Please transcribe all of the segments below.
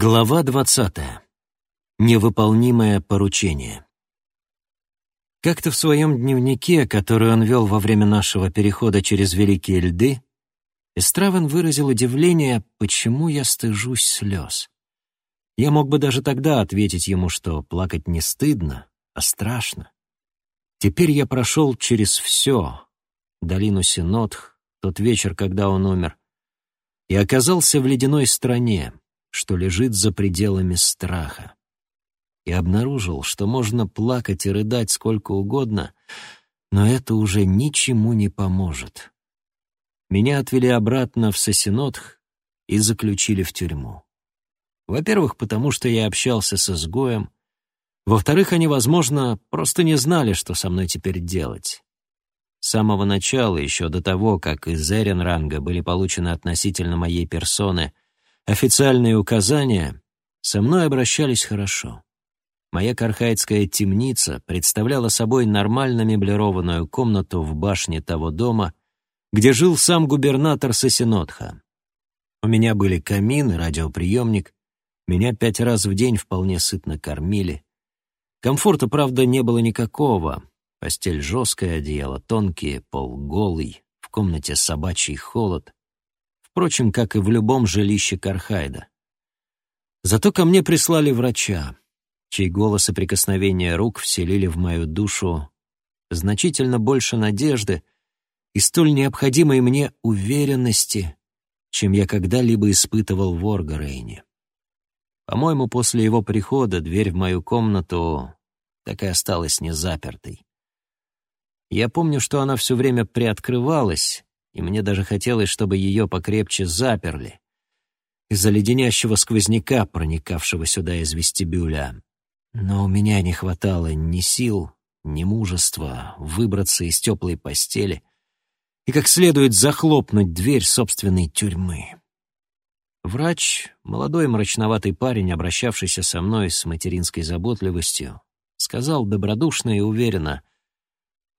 Глава двадцатая. Невыполнимое поручение. Как-то в своем дневнике, который он вел во время нашего перехода через Великие Льды, Эстравен выразил удивление, почему я стыжусь слез. Я мог бы даже тогда ответить ему, что плакать не стыдно, а страшно. Теперь я прошел через все, долину Синотх, тот вечер, когда он умер, и оказался в ледяной стране, что лежит за пределами страха. И обнаружил, что можно плакать и рыдать сколько угодно, но это уже ничему не поможет. Меня отвели обратно в Сосинотх и заключили в тюрьму. Во-первых, потому что я общался с изгоем. Во-вторых, они, возможно, просто не знали, что со мной теперь делать. С самого начала, еще до того, как из Эренранга были получены относительно моей персоны официальные указания, со мной обращались хорошо. Моя кархайдская темница представляла собой нормально меблированную комнату в башне того дома, где жил сам губернатор Сосинотха. У меня были камин и радиоприемник, меня пять раз в день вполне сытно кормили. Комфорта, правда, не было никакого. Постель жесткая, одеяло тонкие, пол голый, в комнате собачий холод впрочем, как и в любом жилище Кархайда. Зато ко мне прислали врача, чей голос и прикосновение рук вселили в мою душу значительно больше надежды и столь необходимой мне уверенности, чем я когда-либо испытывал в Оргарейне. По-моему, после его прихода дверь в мою комнату так и осталась незапертой. Я помню, что она все время приоткрывалась, и мне даже хотелось, чтобы ее покрепче заперли из-за леденящего сквозняка, проникавшего сюда из вестибюля. Но у меня не хватало ни сил, ни мужества выбраться из теплой постели и как следует захлопнуть дверь собственной тюрьмы. Врач, молодой мрачноватый парень, обращавшийся со мной с материнской заботливостью, сказал добродушно и уверенно,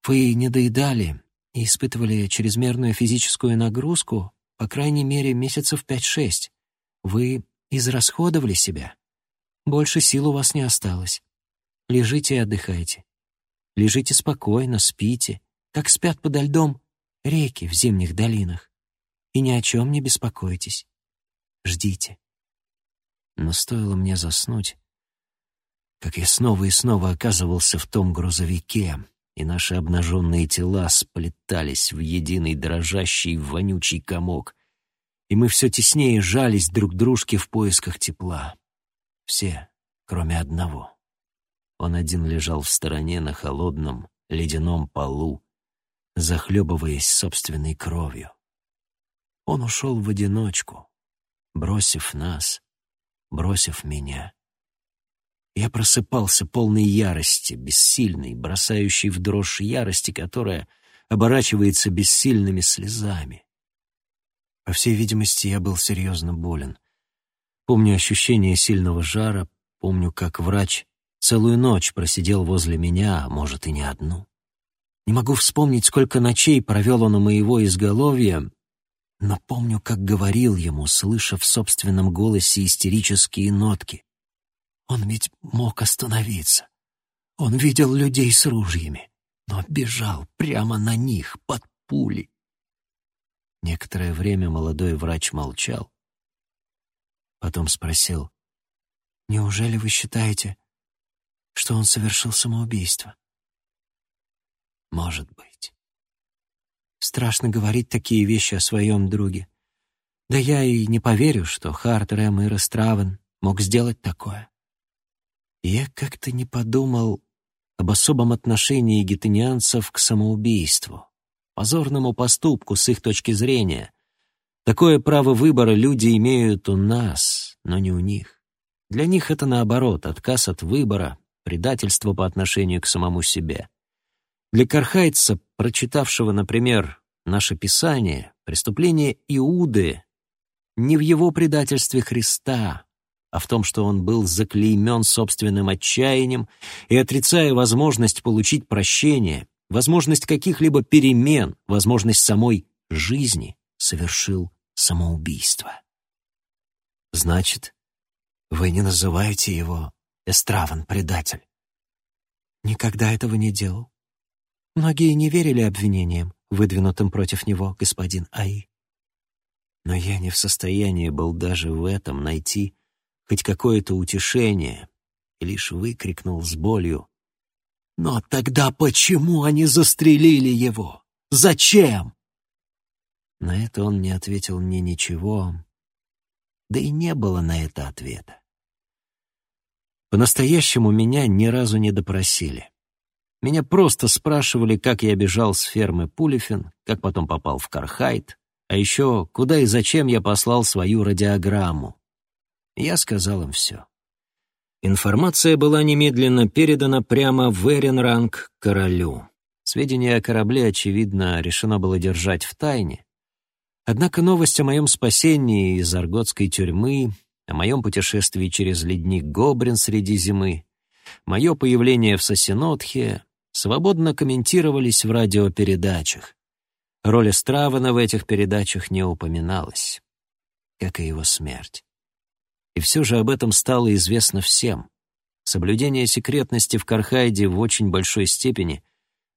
«Вы не доедали, и испытывали чрезмерную физическую нагрузку, по крайней мере, месяцев пять-шесть. Вы израсходовали себя. Больше сил у вас не осталось. Лежите и отдыхайте. Лежите спокойно, спите, как спят подо льдом реки в зимних долинах. И ни о чем не беспокойтесь. Ждите. Но стоило мне заснуть, как я снова и снова оказывался в том грузовике, и наши обнаженные тела сплетались в единый дрожащий вонючий комок, и мы все теснее жались друг дружке в поисках тепла. Все, кроме одного. Он один лежал в стороне на холодном, ледяном полу, захлебываясь собственной кровью. Он ушел в одиночку, бросив нас, бросив меня. Я просыпался полной ярости, бессильной, бросающей в дрожь ярости, которая оборачивается бессильными слезами. По всей видимости, я был серьезно болен. Помню ощущение сильного жара, помню, как врач целую ночь просидел возле меня, а может и не одну. Не могу вспомнить, сколько ночей провел он у моего изголовья, но помню, как говорил ему, слыша в собственном голосе истерические нотки. Он ведь мог остановиться. Он видел людей с ружьями, но бежал прямо на них, под пули. Некоторое время молодой врач молчал. Потом спросил, «Неужели вы считаете, что он совершил самоубийство?» «Может быть». Страшно говорить такие вещи о своем друге. Да я и не поверю, что Харт Рэм и Растравен мог сделать такое. Я как-то не подумал об особом отношении гетенианцев к самоубийству, позорному поступку с их точки зрения. Такое право выбора люди имеют у нас, но не у них. Для них это наоборот, отказ от выбора, предательство по отношению к самому себе. Для кархайца, прочитавшего, например, наше Писание, преступление Иуды не в его предательстве Христа, а в том, что он был заклеймен собственным отчаянием и, отрицая возможность получить прощение, возможность каких-либо перемен, возможность самой жизни, совершил самоубийство. Значит, Вы не называете его Эстраван предатель? Никогда этого не делал. Многие не верили обвинениям, выдвинутым против него, господин Аи. Но я не в состоянии был даже в этом найти хоть какое-то утешение, и лишь выкрикнул с болью. «Но тогда почему они застрелили его? Зачем?» На это он не ответил мне ничего, да и не было на это ответа. По-настоящему меня ни разу не допросили. Меня просто спрашивали, как я бежал с фермы Пулифин, как потом попал в Кархайт, а еще куда и зачем я послал свою радиограмму. Я сказал им все. Информация была немедленно передана прямо в Эренранг королю. Сведения о корабле, очевидно, решено было держать в тайне, Однако новость о моем спасении из арготской тюрьмы, о моем путешествии через ледник Гобрин среди зимы, мое появление в Сосинотхе свободно комментировались в радиопередачах. Роль Стравана в этих передачах не упоминалась, как и его смерть. И все же об этом стало известно всем. Соблюдение секретности в Кархайде в очень большой степени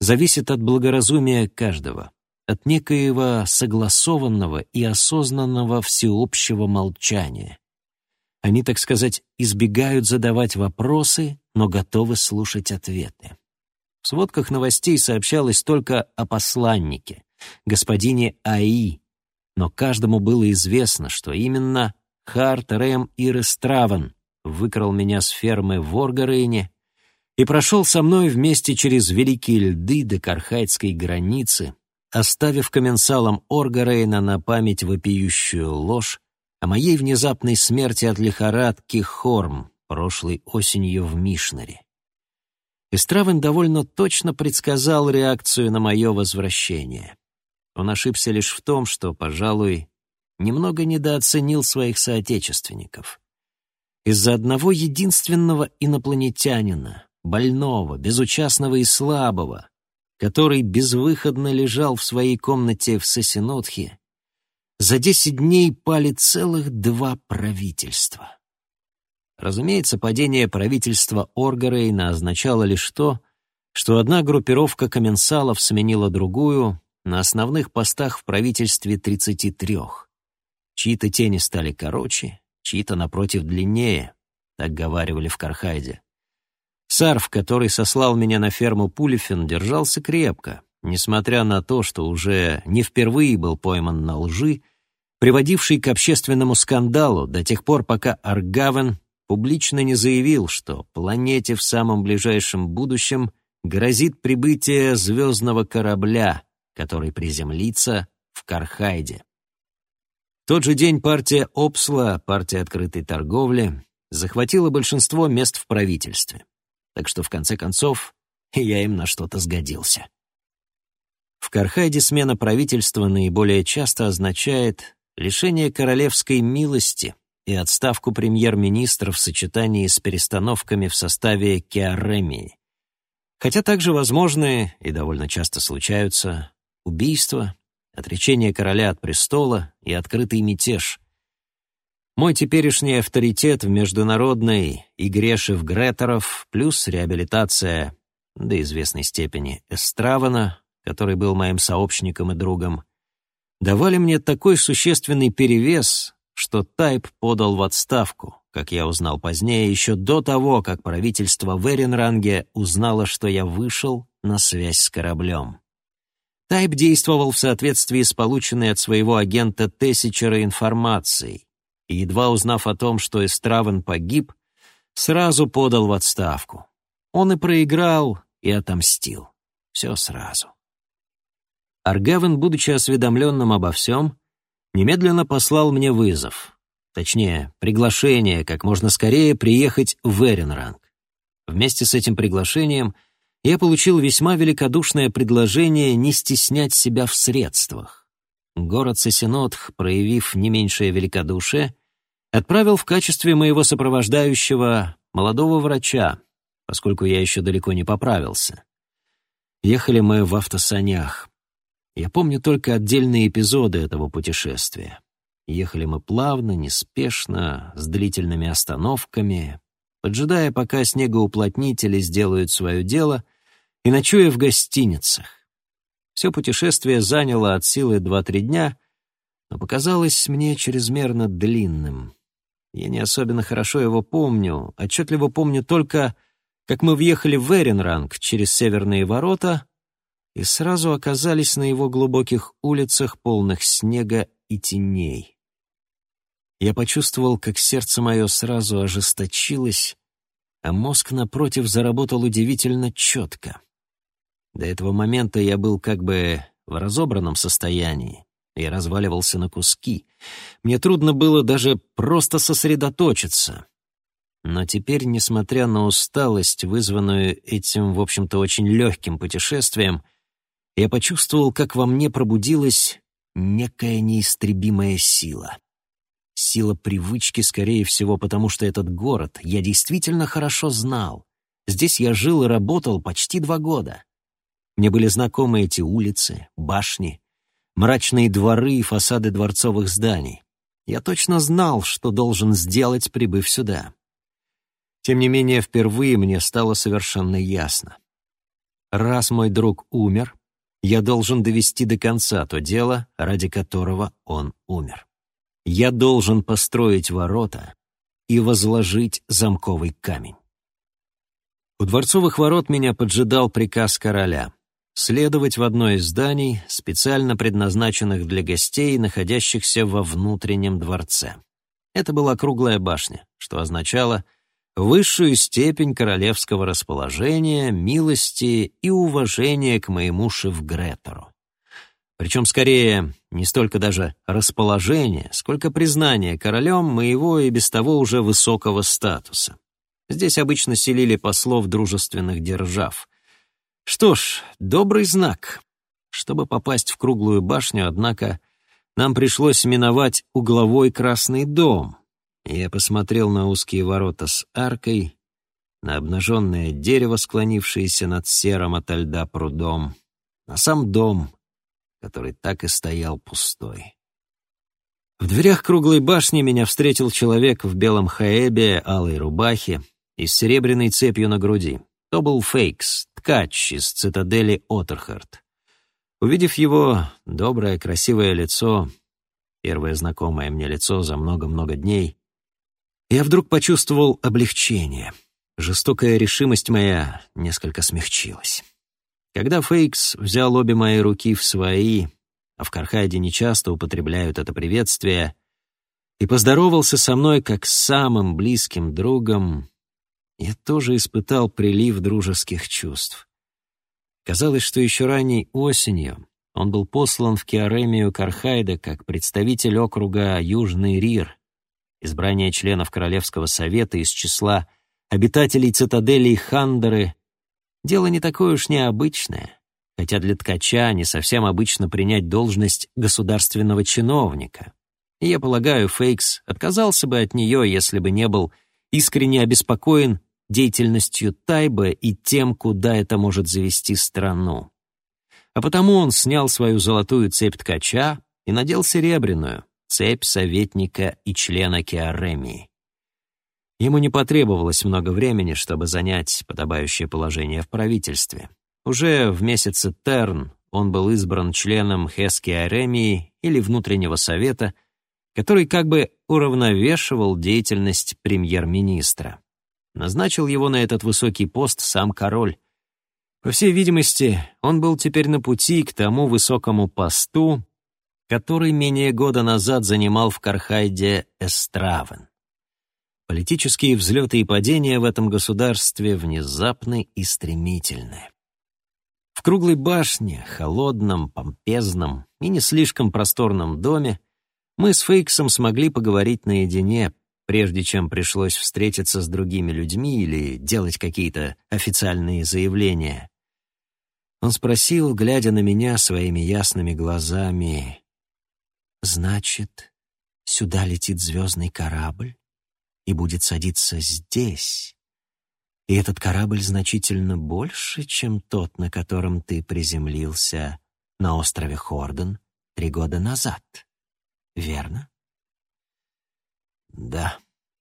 зависит от благоразумия каждого от некоего согласованного и осознанного всеобщего молчания. Они, так сказать, избегают задавать вопросы, но готовы слушать ответы. В сводках новостей сообщалось только о посланнике, господине Аи, но каждому было известно, что именно Харт Рэм Ирестраван выкрал меня с фермы в Оргарейне и прошел со мной вместе через великие льды до Кархайдской границы, оставив комменсалам Оргарейна на память вопиющую ложь о моей внезапной смерти от лихорадки Хорм прошлой осенью в Мишнаре. Истравен довольно точно предсказал реакцию на мое возвращение. Он ошибся лишь в том, что, пожалуй, немного недооценил своих соотечественников. Из-за одного единственного инопланетянина, больного, безучастного и слабого, который безвыходно лежал в своей комнате в Сосинотхе, за десять дней пали целых два правительства. Разумеется, падение правительства Оргарейна означало лишь то, что одна группировка комменсалов сменила другую на основных постах в правительстве 33. Чьи-то тени стали короче, чьи-то, напротив, длиннее, так говаривали в Кархайде. Сарф, который сослал меня на ферму Пулифин, держался крепко, несмотря на то, что уже не впервые был пойман на лжи, приводивший к общественному скандалу до тех пор, пока Аргавен публично не заявил, что планете в самом ближайшем будущем грозит прибытие звездного корабля, который приземлится в Кархайде. Тот же день партия Опсла, партия открытой торговли, захватила большинство мест в правительстве так что в конце концов я им на что-то сгодился. В Кархайде смена правительства наиболее часто означает лишение королевской милости и отставку премьер-министра в сочетании с перестановками в составе Кеаремии. Хотя также возможны, и довольно часто случаются, убийства, отречение короля от престола и открытый мятеж, мой теперешний авторитет в международной игре шеф-гретеров плюс реабилитация до известной степени Эстравана, который был моим сообщником и другом, давали мне такой существенный перевес, что Тайп подал в отставку, как я узнал позднее, еще до того, как правительство в Эренранге узнало, что я вышел на связь с кораблем. Тайп действовал в соответствии с полученной от своего агента Тессичера информацией, и, едва узнав о том, что Эстравен погиб, сразу подал в отставку. Он и проиграл, и отомстил. Все сразу. Аргавен, будучи осведомленным обо всем, немедленно послал мне вызов, точнее, приглашение как можно скорее приехать в Эренранг. Вместе с этим приглашением я получил весьма великодушное предложение не стеснять себя в средствах. Город Сосинотх, проявив не меньшее великодушие, отправил в качестве моего сопровождающего молодого врача, поскольку я еще далеко не поправился. Ехали мы в автосанях. Я помню только отдельные эпизоды этого путешествия. Ехали мы плавно, неспешно, с длительными остановками, поджидая, пока снегоуплотнители сделают свое дело, и ночуя в гостиницах. Все путешествие заняло от силы два-три дня, но показалось мне чрезмерно длинным. Я не особенно хорошо его помню, отчетливо помню только, как мы въехали в Эренранг через северные ворота и сразу оказались на его глубоких улицах, полных снега и теней. Я почувствовал, как сердце мое сразу ожесточилось, а мозг, напротив, заработал удивительно четко. До этого момента я был как бы в разобранном состоянии и разваливался на куски. Мне трудно было даже просто сосредоточиться. Но теперь, несмотря на усталость, вызванную этим, в общем-то, очень легким путешествием, я почувствовал, как во мне пробудилась некая неистребимая сила. Сила привычки, скорее всего, потому что этот город я действительно хорошо знал. Здесь я жил и работал почти два года. Мне были знакомы эти улицы, башни, мрачные дворы и фасады дворцовых зданий. Я точно знал, что должен сделать, прибыв сюда. Тем не менее, впервые мне стало совершенно ясно. Раз мой друг умер, я должен довести до конца то дело, ради которого он умер. Я должен построить ворота и возложить замковый камень. У дворцовых ворот меня поджидал приказ короля следовать в одно из зданий, специально предназначенных для гостей, находящихся во внутреннем дворце. Это была круглая башня, что означало высшую степень королевского расположения, милости и уважения к моему шеф-гретору. Причем, скорее, не столько даже расположение, сколько признание королем моего и без того уже высокого статуса. Здесь обычно селили послов дружественных держав, что ж, добрый знак. Чтобы попасть в круглую башню, однако, нам пришлось миновать угловой красный дом. Я посмотрел на узкие ворота с аркой, на обнаженное дерево, склонившееся над серым ото льда прудом, на сам дом, который так и стоял пустой. В дверях круглой башни меня встретил человек в белом хаэбе, алой рубахе и с серебряной цепью на груди. То был Фейкс, ткач из цитадели Отерхард. Увидев его доброе, красивое лицо, первое знакомое мне лицо за много-много дней, я вдруг почувствовал облегчение. Жестокая решимость моя несколько смягчилась. Когда Фейкс взял обе мои руки в свои, а в Кархайде нечасто употребляют это приветствие, и поздоровался со мной как с самым близким другом, я тоже испытал прилив дружеских чувств. Казалось, что еще ранней осенью он был послан в Киаремию Кархайда как представитель округа Южный Рир, избрание членов Королевского совета из числа обитателей цитаделей Хандеры — дело не такое уж необычное, хотя для ткача не совсем обычно принять должность государственного чиновника. И я полагаю, Фейкс отказался бы от нее, если бы не был искренне обеспокоен деятельностью Тайба и тем, куда это может завести страну. А потому он снял свою золотую цепь ткача и надел серебряную, цепь советника и члена Кеаремии. Ему не потребовалось много времени, чтобы занять подобающее положение в правительстве. Уже в месяце Терн он был избран членом Хески Аремии или внутреннего совета, который как бы уравновешивал деятельность премьер-министра. Назначил его на этот высокий пост сам король. По всей видимости, он был теперь на пути к тому высокому посту, который менее года назад занимал в Кархайде Эстравен. Политические взлеты и падения в этом государстве внезапны и стремительны. В круглой башне, холодном, помпезном и не слишком просторном доме мы с Фейксом смогли поговорить наедине, прежде чем пришлось встретиться с другими людьми или делать какие-то официальные заявления. Он спросил, глядя на меня своими ясными глазами, «Значит, сюда летит звездный корабль и будет садиться здесь?» И этот корабль значительно больше, чем тот, на котором ты приземлился на острове Хордон три года назад. Верно? Да,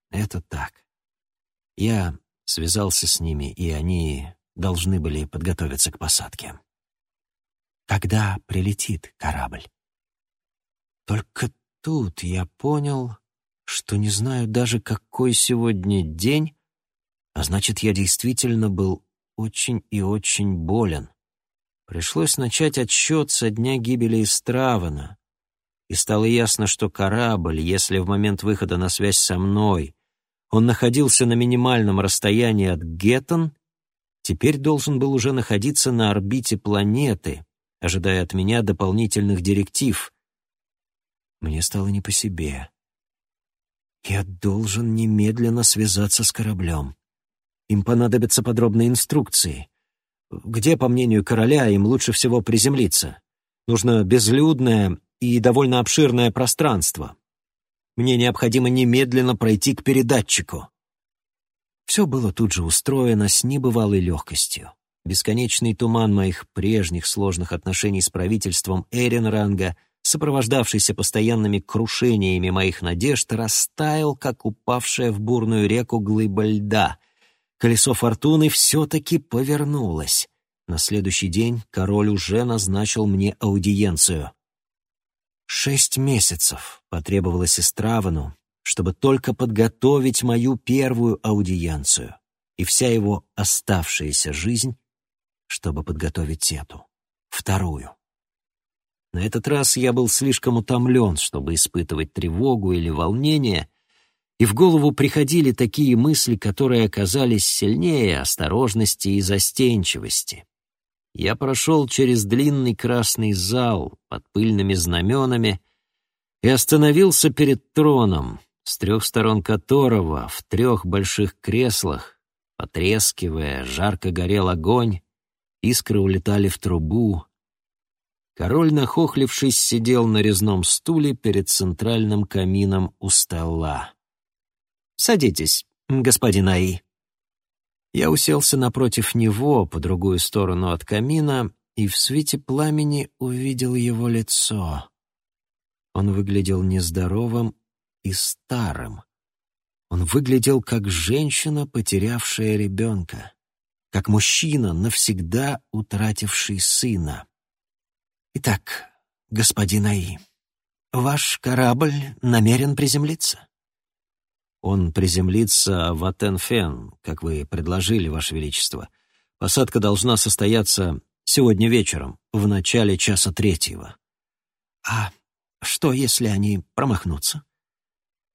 это так. Я связался с ними, и они должны были подготовиться к посадке. Когда прилетит корабль? Только тут я понял, что не знаю даже, какой сегодня день, а значит, я действительно был очень и очень болен. Пришлось начать отсчет со дня гибели Истравана, и стало ясно, что корабль, если в момент выхода на связь со мной он находился на минимальном расстоянии от Геттон, теперь должен был уже находиться на орбите планеты, ожидая от меня дополнительных директив. Мне стало не по себе. Я должен немедленно связаться с кораблем. Им понадобятся подробные инструкции. Где, по мнению короля, им лучше всего приземлиться? Нужно безлюдное и довольно обширное пространство. Мне необходимо немедленно пройти к передатчику. Все было тут же устроено с небывалой легкостью. Бесконечный туман моих прежних сложных отношений с правительством Эренранга, сопровождавшийся постоянными крушениями моих надежд, растаял, как упавшая в бурную реку глыба льда. Колесо фортуны все-таки повернулось. На следующий день король уже назначил мне аудиенцию. Шесть месяцев потребовалось Истравану, чтобы только подготовить мою первую аудиенцию, и вся его оставшаяся жизнь, чтобы подготовить эту, вторую. На этот раз я был слишком утомлен, чтобы испытывать тревогу или волнение, и в голову приходили такие мысли, которые оказались сильнее осторожности и застенчивости. Я прошел через длинный красный зал под пыльными знаменами и остановился перед троном, с трех сторон которого в трех больших креслах, потрескивая, жарко горел огонь, искры улетали в трубу. Король, нахохлившись, сидел на резном стуле перед центральным камином у стола. «Садитесь, господин Аи», я уселся напротив него, по другую сторону от камина, и в свете пламени увидел его лицо. Он выглядел нездоровым и старым. Он выглядел как женщина, потерявшая ребенка, как мужчина, навсегда утративший сына. «Итак, господин Аи, ваш корабль намерен приземлиться?» Он приземлится в Атенфен, как вы предложили, Ваше Величество. Посадка должна состояться сегодня вечером, в начале часа третьего. А что, если они промахнутся?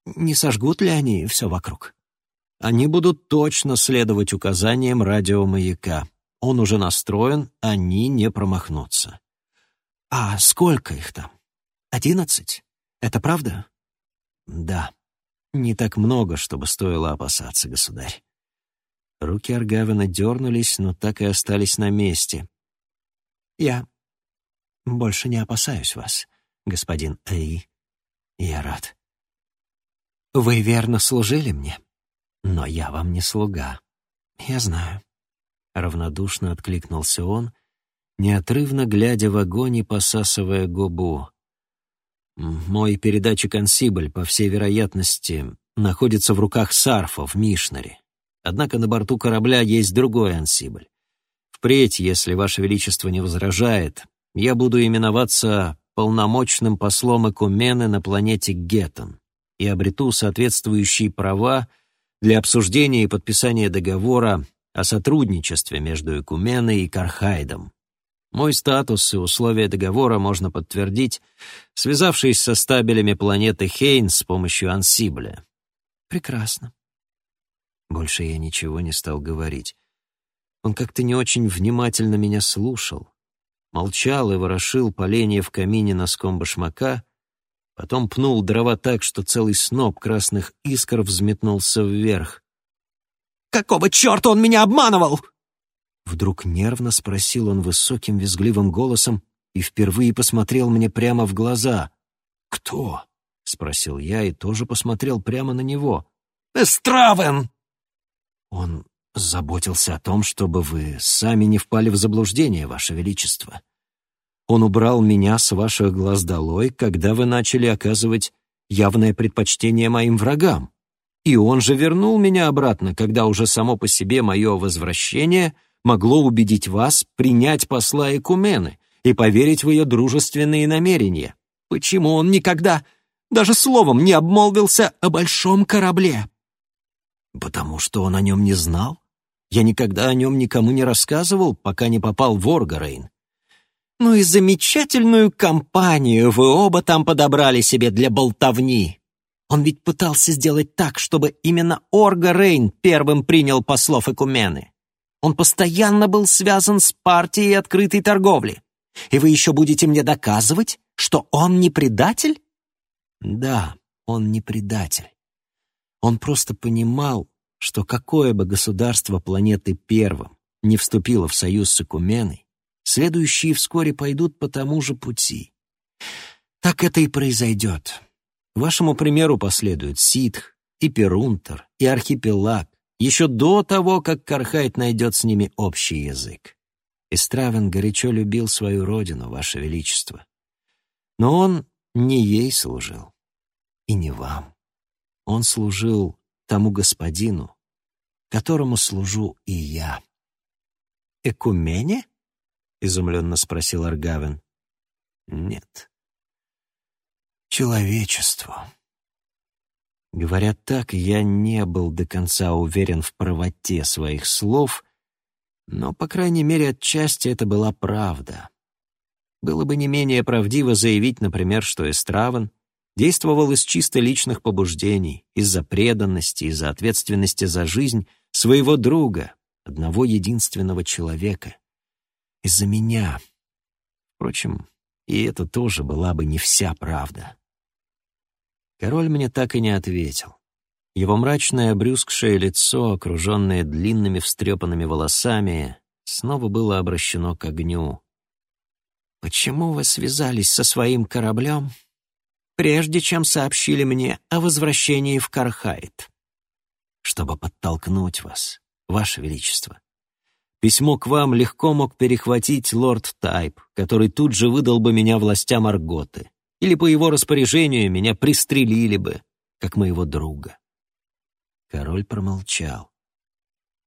Не сожгут ли они все вокруг? Они будут точно следовать указаниям радиомаяка. Он уже настроен, они не промахнутся. А сколько их там? Одиннадцать? Это правда? Да. Не так много, чтобы стоило опасаться, государь. Руки Аргавина дернулись, но так и остались на месте. «Я больше не опасаюсь вас, господин Эй. Я рад. Вы верно служили мне, но я вам не слуга. Я знаю». Равнодушно откликнулся он, неотрывно глядя в огонь и посасывая губу. Мой передатчик «Ансибль», по всей вероятности, находится в руках Сарфа в Мишнаре. Однако на борту корабля есть другой «Ансибль». Впредь, если Ваше Величество не возражает, я буду именоваться полномочным послом Экумены на планете Геттон и обрету соответствующие права для обсуждения и подписания договора о сотрудничестве между Экуменой и Кархайдом. Мой статус и условия договора можно подтвердить, связавшись со стабелями планеты Хейн с помощью ансибля. Прекрасно. Больше я ничего не стал говорить. Он как-то не очень внимательно меня слушал. Молчал и ворошил поленья в камине носком башмака, потом пнул дрова так, что целый сноп красных искр взметнулся вверх. «Какого черта он меня обманывал?» Вдруг нервно спросил он высоким визгливым голосом и впервые посмотрел мне прямо в глаза. «Кто?» — спросил я и тоже посмотрел прямо на него. «Эстравен!» Он заботился о том, чтобы вы сами не впали в заблуждение, Ваше Величество. Он убрал меня с ваших глаз долой, когда вы начали оказывать явное предпочтение моим врагам. И он же вернул меня обратно, когда уже само по себе мое возвращение могло убедить вас принять посла Экумены и поверить в ее дружественные намерения. Почему он никогда даже словом не обмолвился о большом корабле? Потому что он о нем не знал. Я никогда о нем никому не рассказывал, пока не попал в Оргарейн. Ну и замечательную компанию вы оба там подобрали себе для болтовни. Он ведь пытался сделать так, чтобы именно Орга Рейн первым принял послов Экумены. Он постоянно был связан с партией открытой торговли. И вы еще будете мне доказывать, что он не предатель? Да, он не предатель. Он просто понимал, что какое бы государство планеты первым не вступило в союз с Экуменой, следующие вскоре пойдут по тому же пути. Так это и произойдет. Вашему примеру последуют Ситх, и Перунтер, и Архипелаг, еще до того, как Кархайт найдет с ними общий язык. Истравен горячо любил свою родину, Ваше Величество. Но он не ей служил, и не вам. Он служил тому господину, которому служу и я. «Экумене?» — изумленно спросил Аргавин. «Нет. Человечеству». Говоря так, я не был до конца уверен в правоте своих слов, но, по крайней мере, отчасти это была правда. Было бы не менее правдиво заявить, например, что Эстраван действовал из чисто личных побуждений, из-за преданности, из-за ответственности за жизнь своего друга, одного единственного человека. Из-за меня. Впрочем, и это тоже была бы не вся правда. Король мне так и не ответил. Его мрачное обрюзгшее лицо, окруженное длинными встрепанными волосами, снова было обращено к огню. «Почему вы связались со своим кораблем прежде чем сообщили мне о возвращении в Кархайт. Чтобы подтолкнуть вас, Ваше Величество. Письмо к вам легко мог перехватить лорд Тайп, который тут же выдал бы меня властям Арготы, или по его распоряжению меня пристрелили бы, как моего друга. Король промолчал.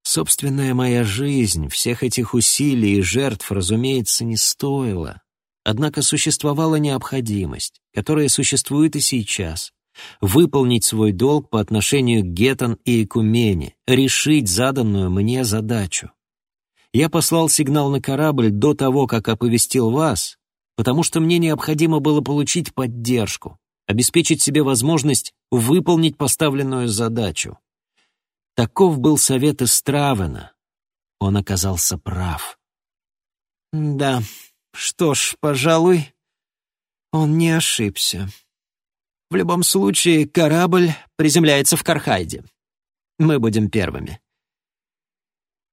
Собственная моя жизнь всех этих усилий и жертв, разумеется, не стоила. Однако существовала необходимость, которая существует и сейчас, выполнить свой долг по отношению к Гетан и Экумене, решить заданную мне задачу. Я послал сигнал на корабль до того, как оповестил вас, потому что мне необходимо было получить поддержку, обеспечить себе возможность выполнить поставленную задачу. Таков был совет Истравена. Он оказался прав. «Да, что ж, пожалуй, он не ошибся. В любом случае, корабль приземляется в Кархайде. Мы будем первыми.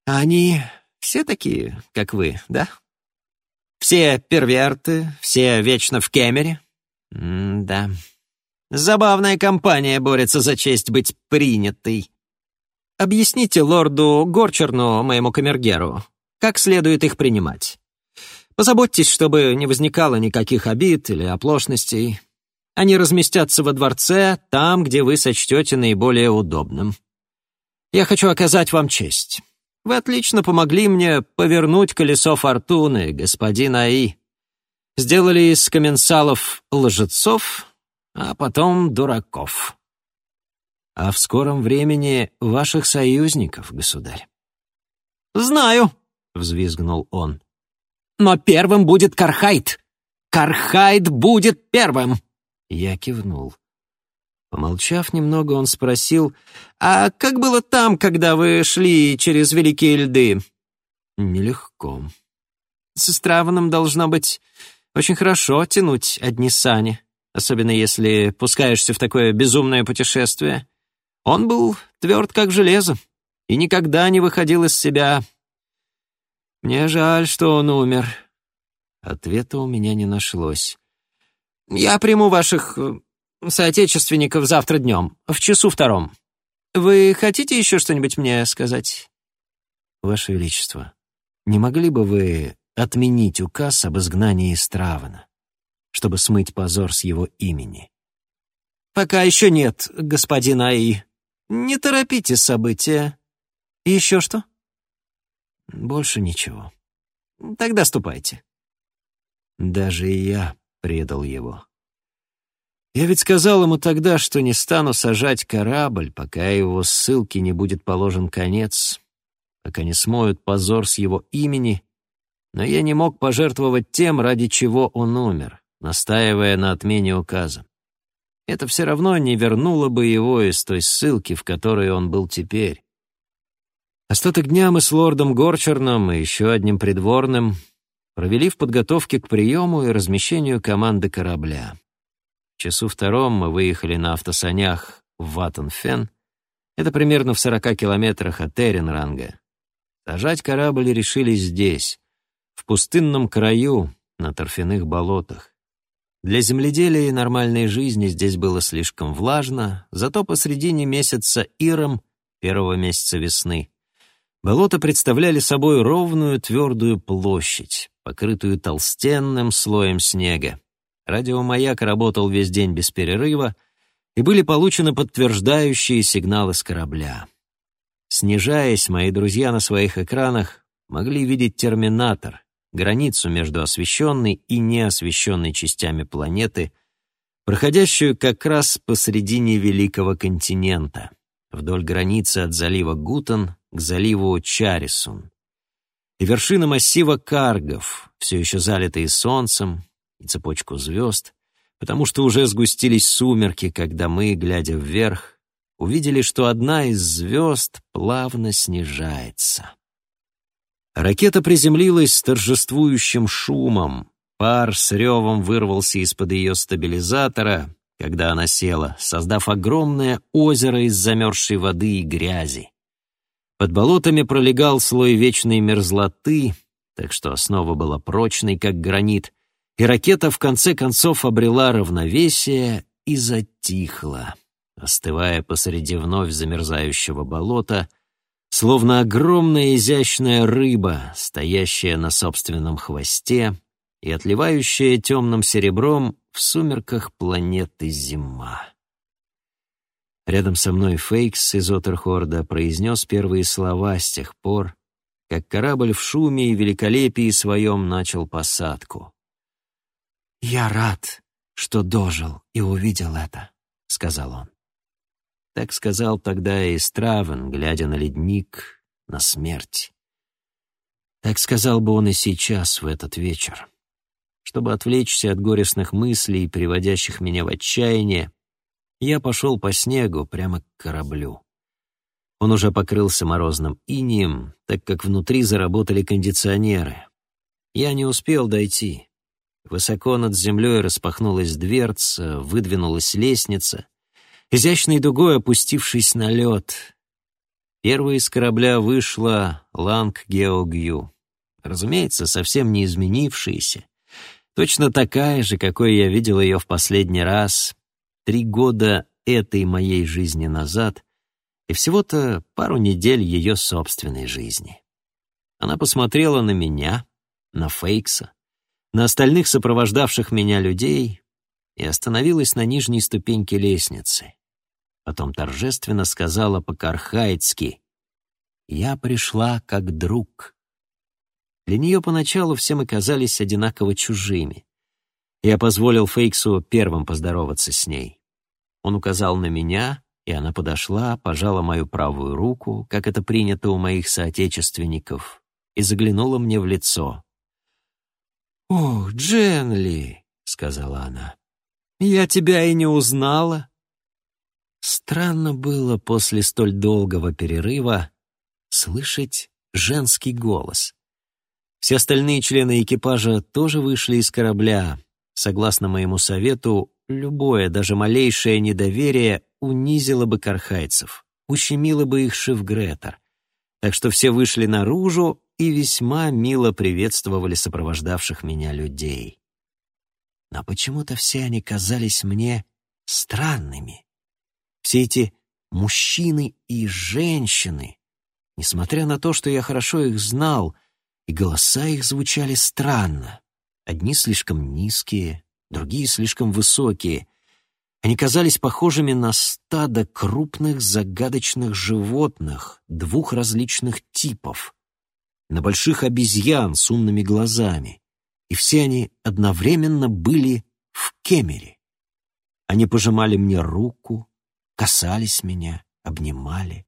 Они все такие, как вы, да? Все перверты, все вечно в Кемере? М да. Забавная компания борется за честь быть принятой. Объясните лорду Горчерну, моему камергеру, как следует их принимать. Позаботьтесь, чтобы не возникало никаких обид или оплошностей. Они разместятся во дворце, там, где вы сочтете наиболее удобным. Я хочу оказать вам честь. Вы отлично помогли мне повернуть колесо фортуны, господин Аи. Сделали из комменсалов лжецов, а потом дураков. А в скором времени ваших союзников, государь. «Знаю», — взвизгнул он. Но первым будет Кархайт. Кархайт будет первым!» Я кивнул. Помолчав немного, он спросил, «А как было там, когда вы шли через Великие Льды?» «Нелегко. С Истраваном должно быть очень хорошо тянуть одни сани, особенно если пускаешься в такое безумное путешествие. Он был тверд, как железо, и никогда не выходил из себя «Мне жаль, что он умер». Ответа у меня не нашлось. «Я приму ваших э, соотечественников завтра днем, в часу втором. Вы хотите еще что-нибудь мне сказать?» «Ваше Величество, не могли бы вы отменить указ об изгнании из Травана, чтобы смыть позор с его имени?» «Пока еще нет, господин Аи. Не торопите события. Еще что?» «Больше ничего. Тогда ступайте». Даже я предал его. Я ведь сказал ему тогда, что не стану сажать корабль, пока его ссылке не будет положен конец, пока не смоют позор с его имени, но я не мог пожертвовать тем, ради чего он умер, настаивая на отмене указа. Это все равно не вернуло бы его из той ссылки, в которой он был теперь. Остаток дня мы с лордом Горчерном и еще одним придворным провели в подготовке к приему и размещению команды корабля. Часу втором мы выехали на автосанях в Ваттенфен. Это примерно в 40 километрах от Эренранга. Сажать корабль решили здесь, в пустынном краю, на торфяных болотах. Для земледелия и нормальной жизни здесь было слишком влажно, зато посредине месяца Иром, первого месяца весны, болота представляли собой ровную твердую площадь, покрытую толстенным слоем снега. Радиомаяк работал весь день без перерыва, и были получены подтверждающие сигналы с корабля. Снижаясь, мои друзья на своих экранах могли видеть терминатор, границу между освещенной и неосвещенной частями планеты, проходящую как раз посредине Великого континента, вдоль границы от залива Гутен к заливу Чарисун и вершины массива Каргов, все еще залитые солнцем, и цепочку звезд, потому что уже сгустились сумерки, когда мы, глядя вверх, увидели, что одна из звезд плавно снижается. Ракета приземлилась с торжествующим шумом. Пар с ревом вырвался из-под ее стабилизатора, когда она села, создав огромное озеро из замерзшей воды и грязи. Под болотами пролегал слой вечной мерзлоты, так что основа была прочной, как гранит, и ракета в конце концов обрела равновесие и затихла, остывая посреди вновь замерзающего болота, словно огромная изящная рыба, стоящая на собственном хвосте и отливающая темным серебром в сумерках планеты Зима. Рядом со мной Фейкс из Отерхорда произнес первые слова с тех пор, как корабль в шуме и великолепии своем начал посадку. «Я рад, что дожил и увидел это», — сказал он. Так сказал тогда и Стравен, глядя на ледник, на смерть. Так сказал бы он и сейчас, в этот вечер. Чтобы отвлечься от горестных мыслей, приводящих меня в отчаяние, я пошел по снегу прямо к кораблю. Он уже покрылся морозным инием, так как внутри заработали кондиционеры. Я не успел дойти. Высоко над землей распахнулась дверца, выдвинулась лестница, изящной дугой опустившись на лед. Первой из корабля вышла Ланг Геогью. Разумеется, совсем не изменившаяся. Точно такая же, какой я видел ее в последний раз, три года этой моей жизни назад и всего-то пару недель ее собственной жизни. Она посмотрела на меня, на Фейкса, на остальных сопровождавших меня людей и остановилась на нижней ступеньке лестницы. Потом торжественно сказала по-кархайцки «Я пришла как друг». Для нее поначалу все мы казались одинаково чужими. Я позволил Фейксу первым поздороваться с ней. Он указал на меня, и она подошла, пожала мою правую руку, как это принято у моих соотечественников, и заглянула мне в лицо. «О, Дженли!» — сказала она. «Я тебя и не узнала». Странно было после столь долгого перерыва слышать женский голос. Все остальные члены экипажа тоже вышли из корабля, Согласно моему совету, любое, даже малейшее недоверие унизило бы кархайцев, ущемило бы их шифгретер. Так что все вышли наружу и весьма мило приветствовали сопровождавших меня людей. Но почему-то все они казались мне странными. Все эти мужчины и женщины, несмотря на то, что я хорошо их знал, и голоса их звучали странно. Одни слишком низкие, другие слишком высокие. Они казались похожими на стадо крупных загадочных животных двух различных типов, на больших обезьян с умными глазами, и все они одновременно были в кемере. Они пожимали мне руку, касались меня, обнимали.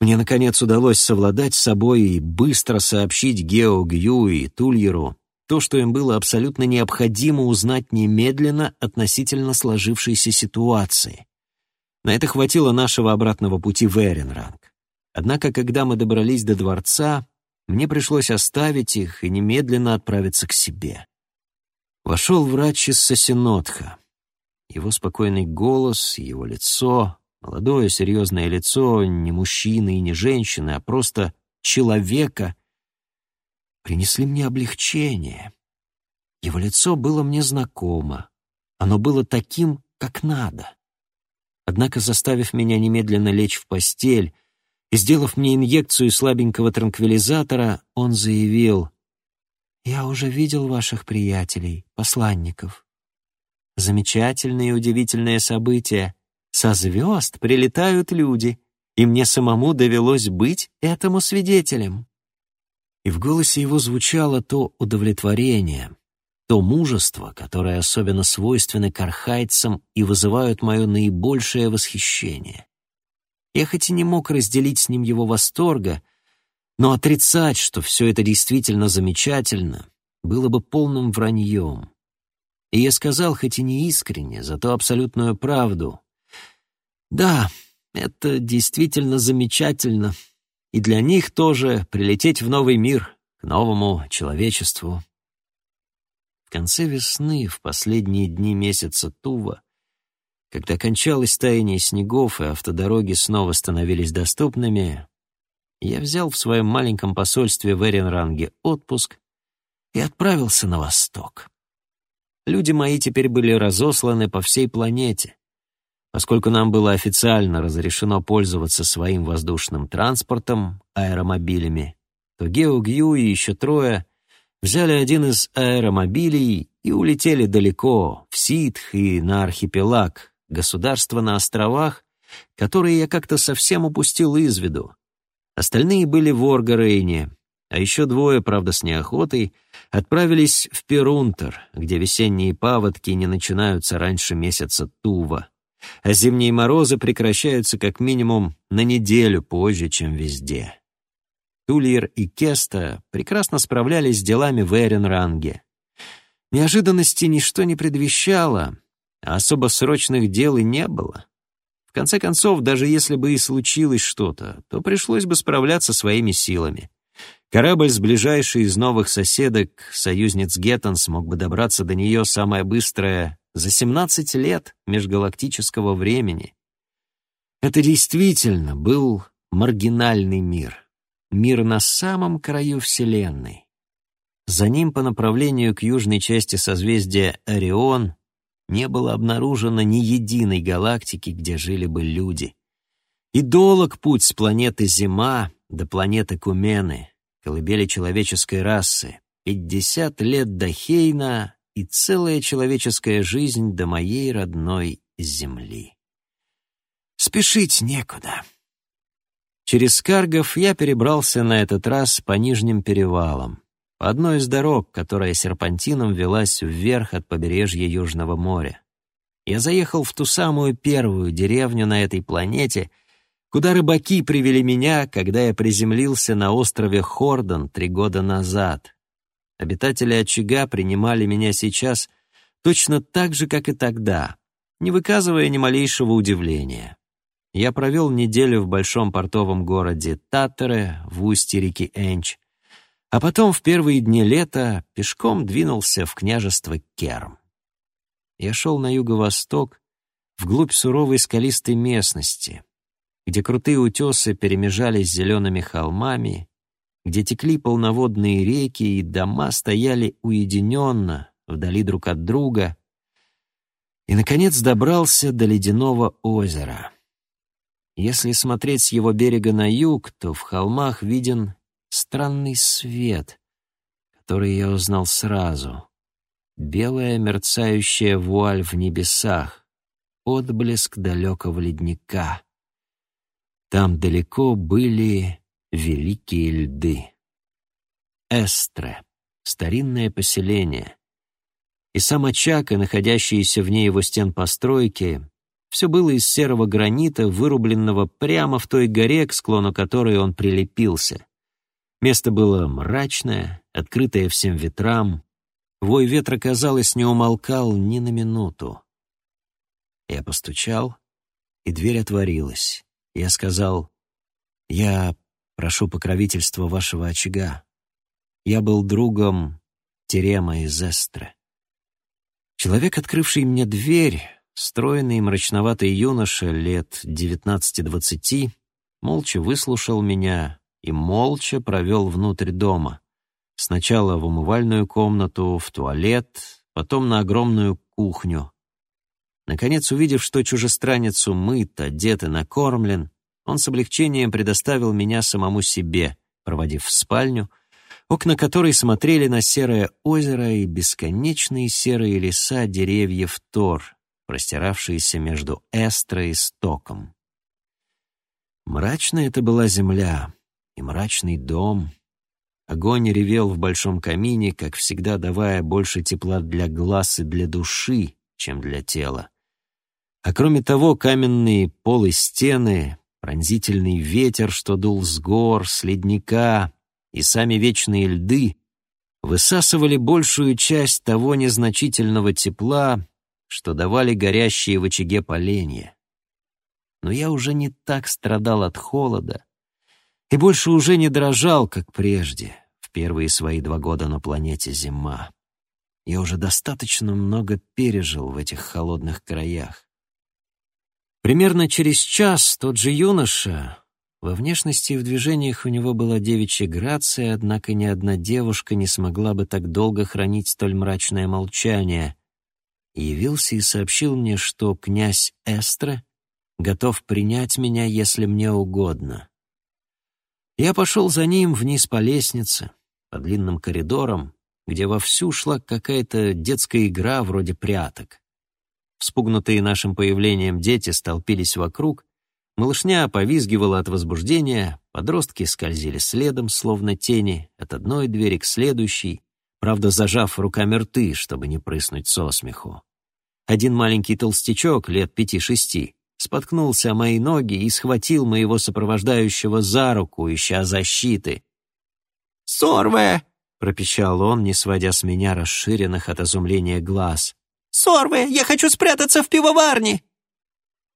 Мне, наконец, удалось совладать с собой и быстро сообщить Гео Гью и Тульеру то, что им было абсолютно необходимо узнать немедленно относительно сложившейся ситуации. На это хватило нашего обратного пути в Эренранг. Однако, когда мы добрались до дворца, мне пришлось оставить их и немедленно отправиться к себе. Вошел врач из Сосинотха. Его спокойный голос, его лицо, молодое серьезное лицо не мужчины и не женщины, а просто человека, принесли мне облегчение. Его лицо было мне знакомо. Оно было таким, как надо. Однако, заставив меня немедленно лечь в постель, сделав мне инъекцию слабенького транквилизатора, он заявил, «Я уже видел ваших приятелей, посланников. Замечательные и удивительные события. Со звезд прилетают люди, и мне самому довелось быть этому свидетелем». И в голосе его звучало то удовлетворение, то мужество, которое особенно свойственно кархайцам и вызывают мое наибольшее восхищение. Я хоть и не мог разделить с ним его восторга, но отрицать, что все это действительно замечательно, было бы полным враньем. И я сказал, хоть и не искренне, зато абсолютную правду. Да, это действительно замечательно. И для них тоже прилететь в новый мир, к новому человечеству. В конце весны, в последние дни месяца Тува, когда кончалось таяние снегов и автодороги снова становились доступными, я взял в своем маленьком посольстве в Эренранге отпуск и отправился на восток. Люди мои теперь были разосланы по всей планете. Поскольку нам было официально разрешено пользоваться своим воздушным транспортом, аэромобилями, то Гео Гью и еще трое взяли один из аэромобилей и улетели далеко, в Ситх и на архипелаг, государства на островах, которые я как-то совсем упустил из виду. Остальные были в Оргарейне, а еще двое, правда, с неохотой, отправились в Перунтер, где весенние паводки не начинаются раньше месяца Тува, а зимние морозы прекращаются как минимум на неделю позже, чем везде. Тульер и Кеста прекрасно справлялись с делами в Эренранге. Неожиданности ничто не предвещало, а особо срочных дел и не было. В конце концов, даже если бы и случилось что-то, то пришлось бы справляться своими силами. Корабль с ближайшей из новых соседок, союзниц Геттон, смог бы добраться до нее самое быстрое за 17 лет межгалактического времени. Это действительно был маргинальный мир. Мир на самом краю Вселенной. За ним по направлению к южной части созвездия Орион не было обнаружено ни единой галактики, где жили бы люди. И долг путь с планеты Зима до планеты Кумены, колыбели человеческой расы, пятьдесят лет до Хейна и целая человеческая жизнь до моей родной Земли. Спешить некуда. Через Каргов я перебрался на этот раз по нижним перевалам по одной из дорог, которая серпантином велась вверх от побережья Южного моря. Я заехал в ту самую первую деревню на этой планете, куда рыбаки привели меня, когда я приземлился на острове Хордон три года назад. Обитатели очага принимали меня сейчас точно так же, как и тогда, не выказывая ни малейшего удивления. Я провел неделю в большом портовом городе Таттере в устье реки Энч, а потом в первые дни лета пешком двинулся в княжество Керм. Я шел на юго-восток, вглубь суровой скалистой местности, где крутые утесы перемежались с зелеными холмами, где текли полноводные реки и дома стояли уединенно, вдали друг от друга, и, наконец, добрался до ледяного озера. Если смотреть с его берега на юг, то в холмах виден странный свет, который я узнал сразу. Белая мерцающая вуаль в небесах, отблеск далекого ледника. Там далеко были великие льды. Эстре, старинное поселение. И сам очаг, и находящиеся вне его стен постройки — все было из серого гранита, вырубленного прямо в той горе, к склону которой он прилепился. Место было мрачное, открытое всем ветрам. Вой ветра, казалось, не умолкал ни на минуту. Я постучал, и дверь отворилась. Я сказал, «Я прошу покровительства вашего очага. Я был другом Терема из Эстре». Человек, открывший мне дверь, стройный мрачноватый юноша лет девятнадцати-двадцати, молча выслушал меня и молча провел внутрь дома. Сначала в умывальную комнату, в туалет, потом на огромную кухню. Наконец, увидев, что чужестранец умыт, одет и накормлен, он с облегчением предоставил меня самому себе, проводив в спальню, окна которой смотрели на серое озеро и бесконечные серые леса деревьев Тор, простиравшиеся между Эстро и Стоком. Мрачная это была земля и мрачный дом. Огонь ревел в большом камине, как всегда давая больше тепла для глаз и для души, чем для тела. А кроме того, каменные полы стены, пронзительный ветер, что дул с гор, с ледника и сами вечные льды высасывали большую часть того незначительного тепла, что давали горящие в очаге поленья. Но я уже не так страдал от холода и больше уже не дрожал, как прежде, в первые свои два года на планете Зима. Я уже достаточно много пережил в этих холодных краях. Примерно через час тот же юноша, во внешности и в движениях у него была девичья грация, однако ни одна девушка не смогла бы так долго хранить столь мрачное молчание, явился и сообщил мне, что князь Эстре готов принять меня, если мне угодно. Я пошел за ним вниз по лестнице, по длинным коридорам, где вовсю шла какая-то детская игра вроде пряток. Вспугнутые нашим появлением дети столпились вокруг, малышня повизгивала от возбуждения, подростки скользили следом, словно тени, от одной двери к следующей, правда, зажав руками рты, чтобы не прыснуть со смеху. Один маленький толстячок, лет пяти-шести, споткнулся о мои ноги и схватил моего сопровождающего за руку, ища защиты. «Сорве!» — пропищал он, не сводя с меня расширенных от изумления глаз. Сорве, я хочу спрятаться в пивоварне!»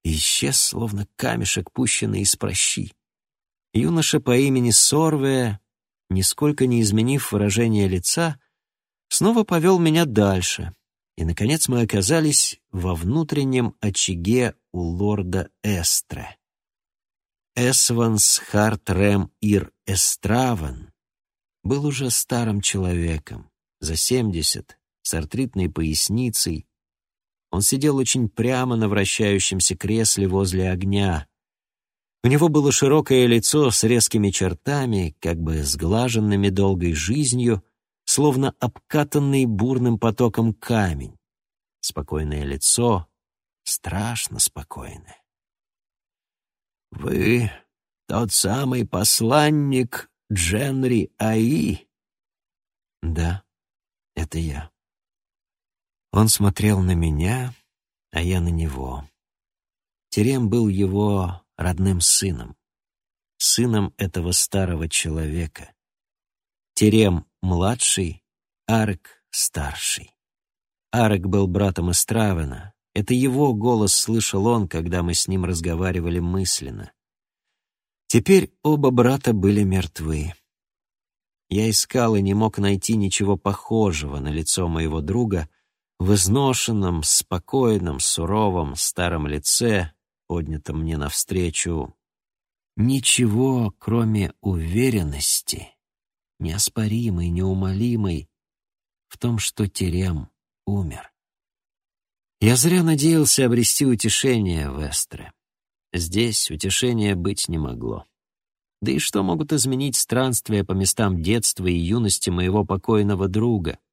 исчез, словно камешек, пущенный из прощи. Юноша по имени Сорве, нисколько не изменив выражение лица, снова повел меня дальше, и, наконец, мы оказались во внутреннем очаге у лорда Эстре. Эсванс Хартрем Ир Эстраван был уже старым человеком, за семьдесят, с артритной поясницей, он сидел очень прямо на вращающемся кресле возле огня. У него было широкое лицо с резкими чертами, как бы сглаженными долгой жизнью, словно обкатанный бурным потоком камень. Спокойное лицо, страшно спокойное. «Вы тот самый посланник Дженри Аи?» «Да, это я». Он смотрел на меня, а я на него. Терем был его родным сыном, сыном этого старого человека. Терем младший, Арк старший. Арк был братом Истравена. Это его голос слышал он, когда мы с ним разговаривали мысленно. Теперь оба брата были мертвы. Я искал и не мог найти ничего похожего на лицо моего друга — в изношенном, спокойном, суровом старом лице, поднятом мне навстречу, ничего, кроме уверенности, неоспоримой, неумолимой, в том, что Терем умер. Я зря надеялся обрести утешение в Эстре. Здесь утешения быть не могло. Да и что могут изменить странствия по местам детства и юности моего покойного друга —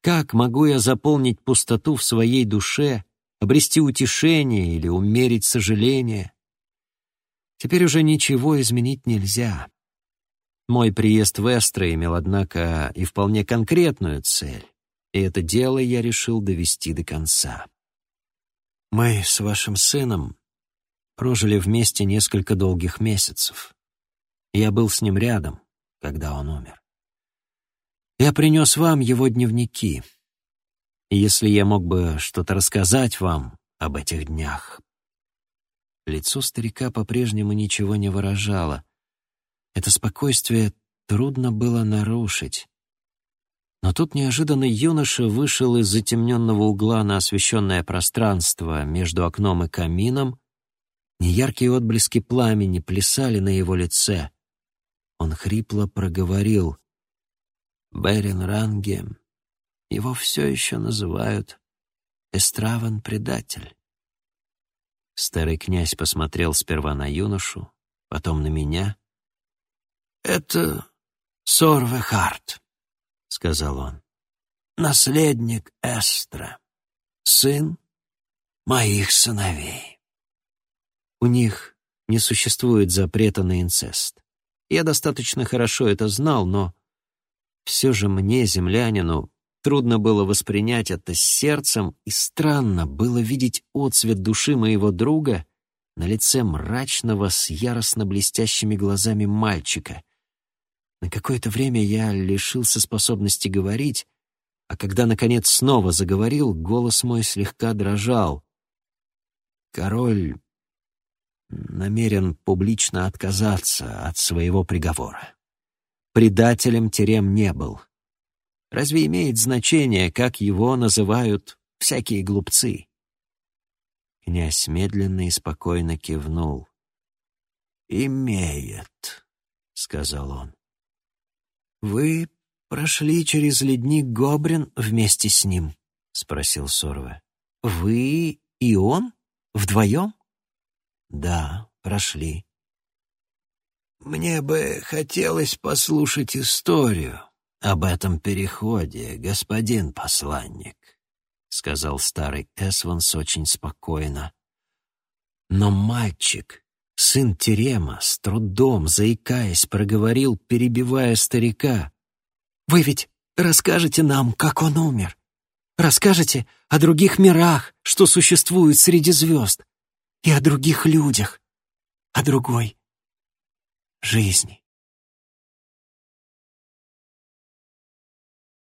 как могу я заполнить пустоту в своей душе, обрести утешение или умерить сожаление. Теперь уже ничего изменить нельзя. Мой приезд в Эстро имел, однако, и вполне конкретную цель, и это дело я решил довести до конца. Мы с вашим сыном прожили вместе несколько долгих месяцев. Я был с ним рядом, когда он умер. Я принес вам его дневники. Если я мог бы что-то рассказать вам об этих днях... Лицо старика по-прежнему ничего не выражало. Это спокойствие трудно было нарушить. Но тут неожиданно юноша вышел из затемненного угла на освещенное пространство между окном и камином. Неяркие отблески пламени плясали на его лице. Он хрипло проговорил. «Берин Рангем. Его все еще называют Эстраван-предатель». Старый князь посмотрел сперва на юношу, потом на меня. «Это Сорве Харт», — сказал он. «Наследник Эстра, сын моих сыновей». У них не существует запрета на инцест. Я достаточно хорошо это знал, но все же мне, землянину, трудно было воспринять это сердцем, и странно было видеть отцвет души моего друга на лице мрачного с яростно блестящими глазами мальчика. На какое-то время я лишился способности говорить, а когда, наконец, снова заговорил, голос мой слегка дрожал. Король намерен публично отказаться от своего приговора. Предателем Терем не был. Разве имеет значение, как его называют всякие глупцы? Князь медленно и спокойно кивнул. «Имеет», — сказал он. «Вы прошли через ледник Гобрин вместе с ним?» — спросил Сорве. «Вы и он? Вдвоем?» Да, прошли. Мне бы хотелось послушать историю об этом переходе, господин посланник, сказал старый Эсванс очень спокойно. Но мальчик, сын Терема, с трудом, заикаясь, проговорил, перебивая старика. «Вы ведь расскажете нам, как он умер? Расскажете о других мирах, что существуют среди звезд? и о других людях, о другой жизни.